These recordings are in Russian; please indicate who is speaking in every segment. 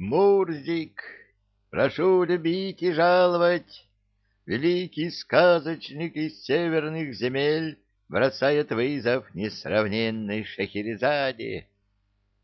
Speaker 1: Мурзик, прошу любить и жаловать. Великий сказочник из северных земель бросает вызов несравненной Шахерезаде.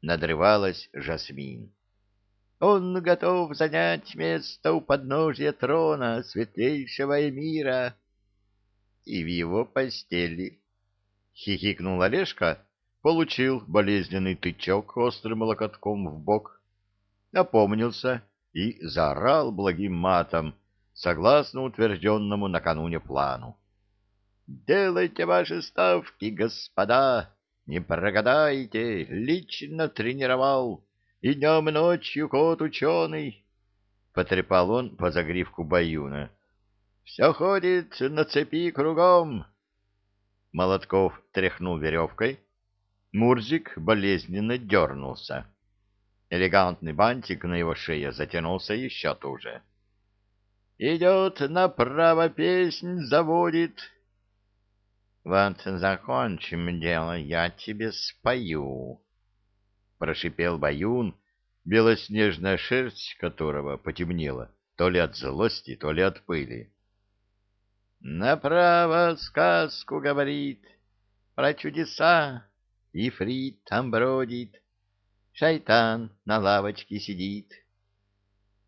Speaker 1: Надрывалась Жасмин. Он готов занять место у подножия трона светлейшего эмира. И в его постели. Хихикнул Олежка, получил болезненный тычок острым локотком в бок, опомнился и заорал благим матом, согласно утвержденному накануне плану. «Делайте ваши ставки, господа, не прогадайте, лично тренировал, и днем и ночью кот ученый!» Потрепал он по загривку Баюна. «Все ходит на цепи кругом!» Молотков тряхнул веревкой. Мурзик болезненно дернулся. Элегантный бантик на его шее затянулся еще туже. «Идет направо песнь, заводит!» «Вот закончим дело, я тебе спою!» Прошипел Баюн, белоснежная шерсть которого потемнела то ли от злости, то ли от пыли. «Направо сказку говорит про чудеса, Ифрит там бродит, шайтан на лавочке сидит.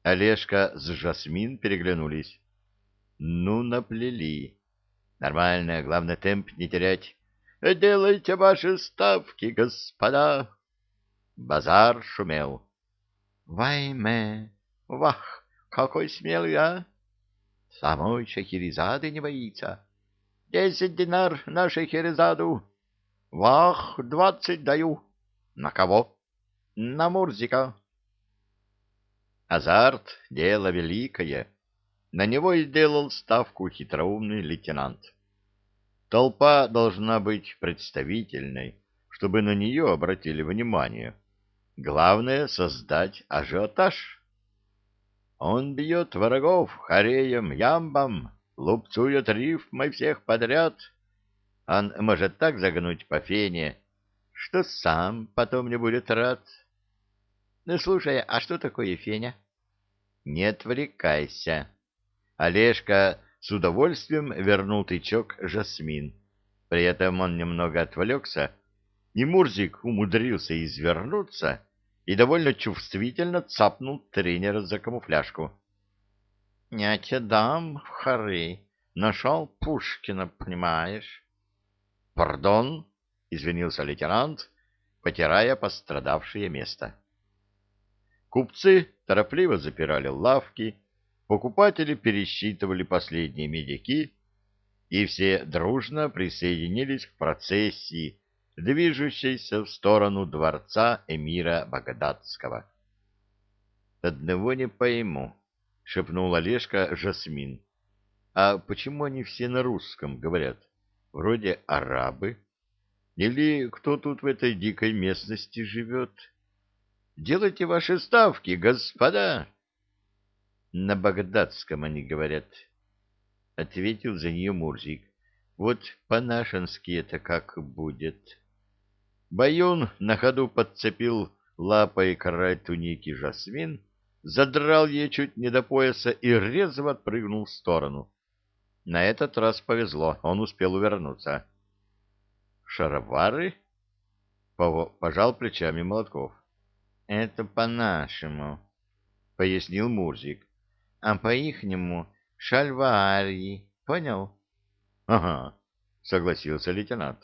Speaker 1: Олежка с Жасмин переглянулись. Ну, наплели. Нормально, главное, темп не терять. Делайте ваши ставки, господа. Базар шумел. Вайме, вах, какой смелый, а! Самой Шахерезады не боится. Десять динар на Шахерезаду. Вах, двадцать даю. На кого? На Мурзика. Азарт — дело великое. На него и сделал ставку хитроумный лейтенант. Толпа должна быть представительной, чтобы на нее обратили внимание. Главное — создать ажиотаж. Он бьет врагов хореем, ямбом, лупцует рифмой всех подряд. Он может так загнуть по фене, что сам потом не будет рад. Ну, слушай, а что такое феня? Не отвлекайся. Олежка с удовольствием вернул тычок Жасмин. При этом он немного отвлекся, и Мурзик умудрился извернуться и довольно чувствительно цапнул тренера за камуфляжку. — Не те дам в хоры. Нашел Пушкина, понимаешь? — Пардон, — извинился лейтенант, потирая пострадавшее место. Купцы торопливо запирали лавки, покупатели пересчитывали последние медики, и все дружно присоединились к процессии, движущейся в сторону дворца эмира Багдадского. «Одного не пойму», — шепнул Олежка Жасмин. «А почему они все на русском говорят? Вроде арабы. Или кто тут в этой дикой местности живет?» Делайте ваши ставки, господа. На багдадском они говорят, — ответил за нее Мурзик. Вот по-нашенски это как будет. Баюн на ходу подцепил лапой край туники Жасмин, задрал ей чуть не до пояса и резво отпрыгнул в сторону. На этот раз повезло, он успел увернуться. «Шаровары?» — пожал плечами Молотков. Это по-нашему, — пояснил Мурзик. — А по-ихнему шальварьи. Понял? — Ага, — согласился лейтенант.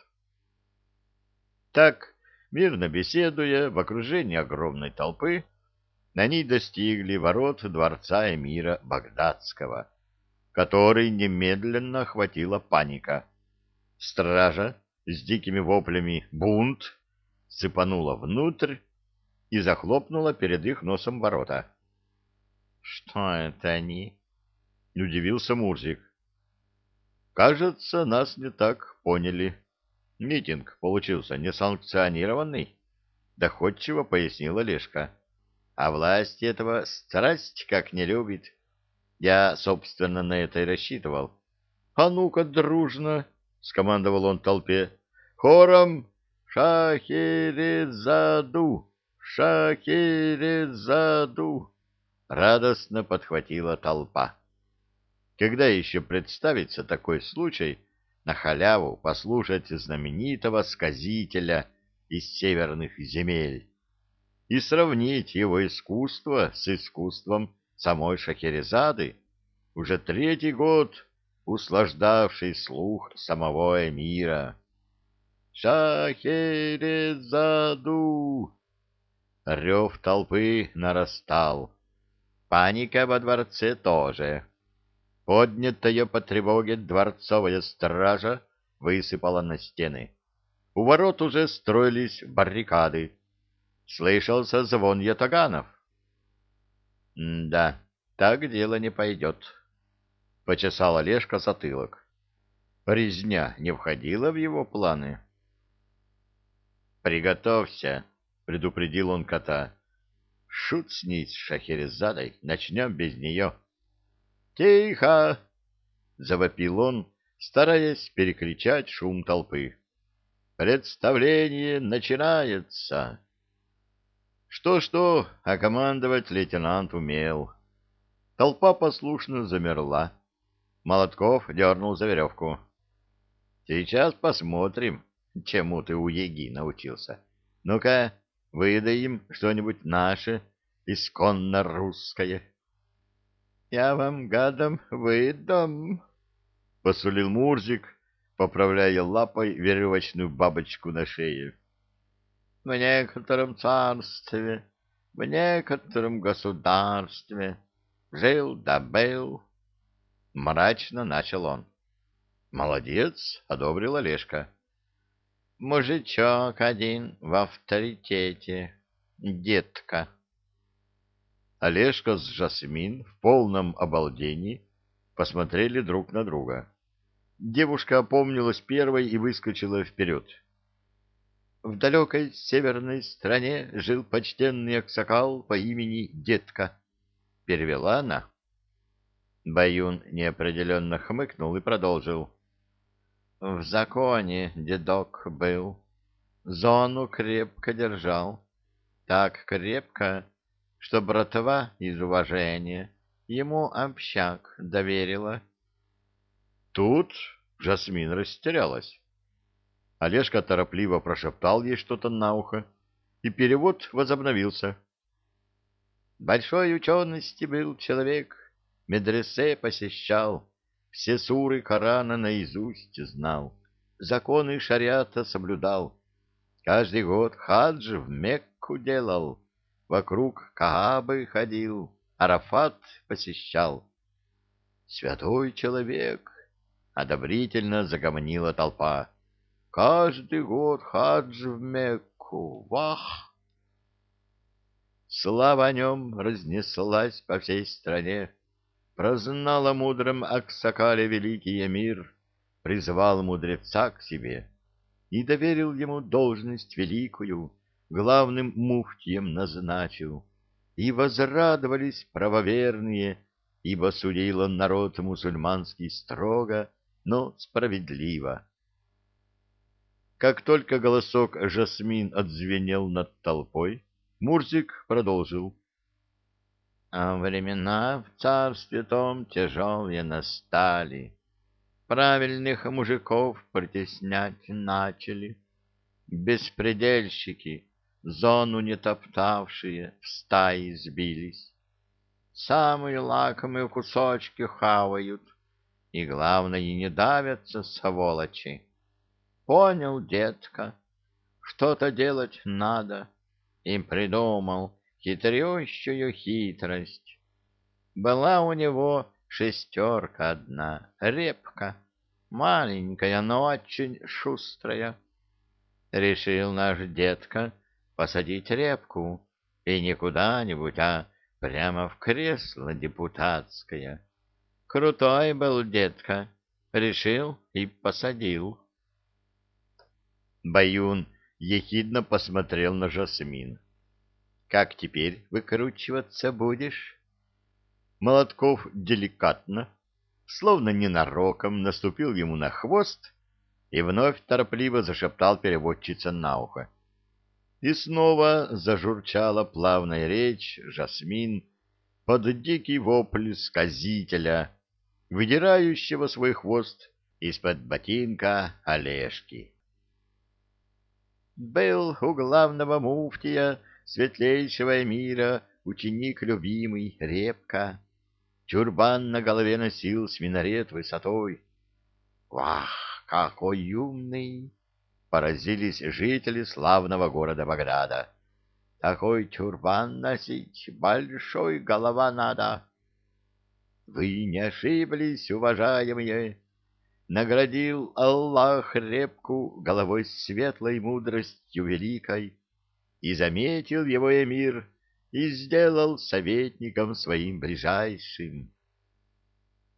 Speaker 1: Так, мирно беседуя в окружении огромной толпы, они достигли ворот дворца эмира Багдадского, который немедленно охватила паника. Стража с дикими воплями «Бунт!» цепанула внутрь, и захлопнула перед их носом ворота. — Что это они? — удивился Мурзик. — Кажется, нас не так поняли. Митинг получился несанкционированный, — доходчиво пояснила Лешка. — А власть этого страсть как не любит. Я, собственно, на это и рассчитывал. — А ну-ка, дружно! — скомандовал он толпе. — Хором! Шахерезаду! Шахерезаду! Радостно подхватила толпа. Когда еще представится такой случай на халяву послушать знаменитого сказителя из северных земель и сравнить его искусство с искусством самой Шахерезады, уже третий год услаждавший слух самого эмира. «Шахерезаду!» Рев толпы нарастал. Паника во дворце тоже. Поднятая по тревоге дворцовая стража высыпала на стены. У ворот уже строились баррикады. Слышался звон ятаганов. «Да, так дело не пойдет», — почесал Олежка затылок. Резня не входила в его планы. «Приготовься», — предупредил он кота. «Шут с ней, с Шахерезадой, начнем без нее». «Тихо!» — завопил он, стараясь перекричать шум толпы. «Представление начинается!» Что-что, а командовать лейтенант умел. Толпа послушно замерла. Молотков дернул за веревку. «Сейчас посмотрим, чему ты у Еги научился. Ну-ка, выдай им что-нибудь наше, исконно русское». «Я вам, гадом, выдам», — посулил Мурзик, поправляя лапой веревочную бабочку на шее. «В некотором царстве, в некотором государстве жил да был». Мрачно начал он. «Молодец!» — одобрил Олежка. «Мужичок один в авторитете, детка». Олежка с Жасмин в полном обалдении посмотрели друг на друга. Девушка опомнилась первой и выскочила вперед. В далекой северной стране жил почтенный аксакал по имени Детка. Перевела она. Баюн неопределенно хмыкнул и продолжил. В законе дедок был, зону крепко держал, так крепко, что братва из уважения ему общак доверила. Тут Жасмин растерялась. Олежка торопливо прошептал ей что-то на ухо, и перевод возобновился. Большой учености был человек, медресе посещал, все суры Корана наизусть знал, законы шариата соблюдал. Каждый год хадж в Мекку делал, вокруг Каабы ходил, Арафат посещал. «Святой человек!» — одобрительно загомонила толпа. «Каждый год хадж в Мекку! Вах!» Слава о нем разнеслась по всей стране. Прознал о Аксакале великий эмир, призвал мудреца к себе и доверил ему должность великую — главным муфтием назначил. И возрадовались правоверные, ибо судил он народ мусульманский строго, но справедливо. Как только голосок Жасмин отзвенел над толпой, Мурзик продолжил. А времена в царстве том тяжелые настали. Правильных мужиков притеснять начали. Беспредельщики зону не топтавшие в стаи сбились. Самые лакомые кусочки хавают, и, главное, не давятся сволочи. Понял, детка, что-то делать надо, и придумал хитрющую хитрость. Была у него шестерка одна, репка, маленькая, но очень шустрая. Решил наш детка посадить репку, и не куда-нибудь, а прямо в кресло депутатское. Крутой был детка, решил и посадил. Баюн ехидно посмотрел на Жасмин. «Как теперь выкручиваться будешь?» Молотков деликатно, словно ненароком, наступил ему на хвост и вновь торопливо зашептал переводчица на ухо. И снова зажурчала плавная речь Жасмин под дикий вопль сказителя, выдирающего свой хвост из-под ботинка Олежки. Был у главного муфтия светлейшего мира ученик любимый Репка. Чурбан на голове носил с минарет высотой. Вах, какой умный! Поразились жители славного города Баграда. Такой тюрбан носить, большой голова надо. Вы не ошиблись, уважаемые. Наградил Аллах репку головой светлой мудростью великой, и заметил его эмир, и сделал советником своим ближайшим.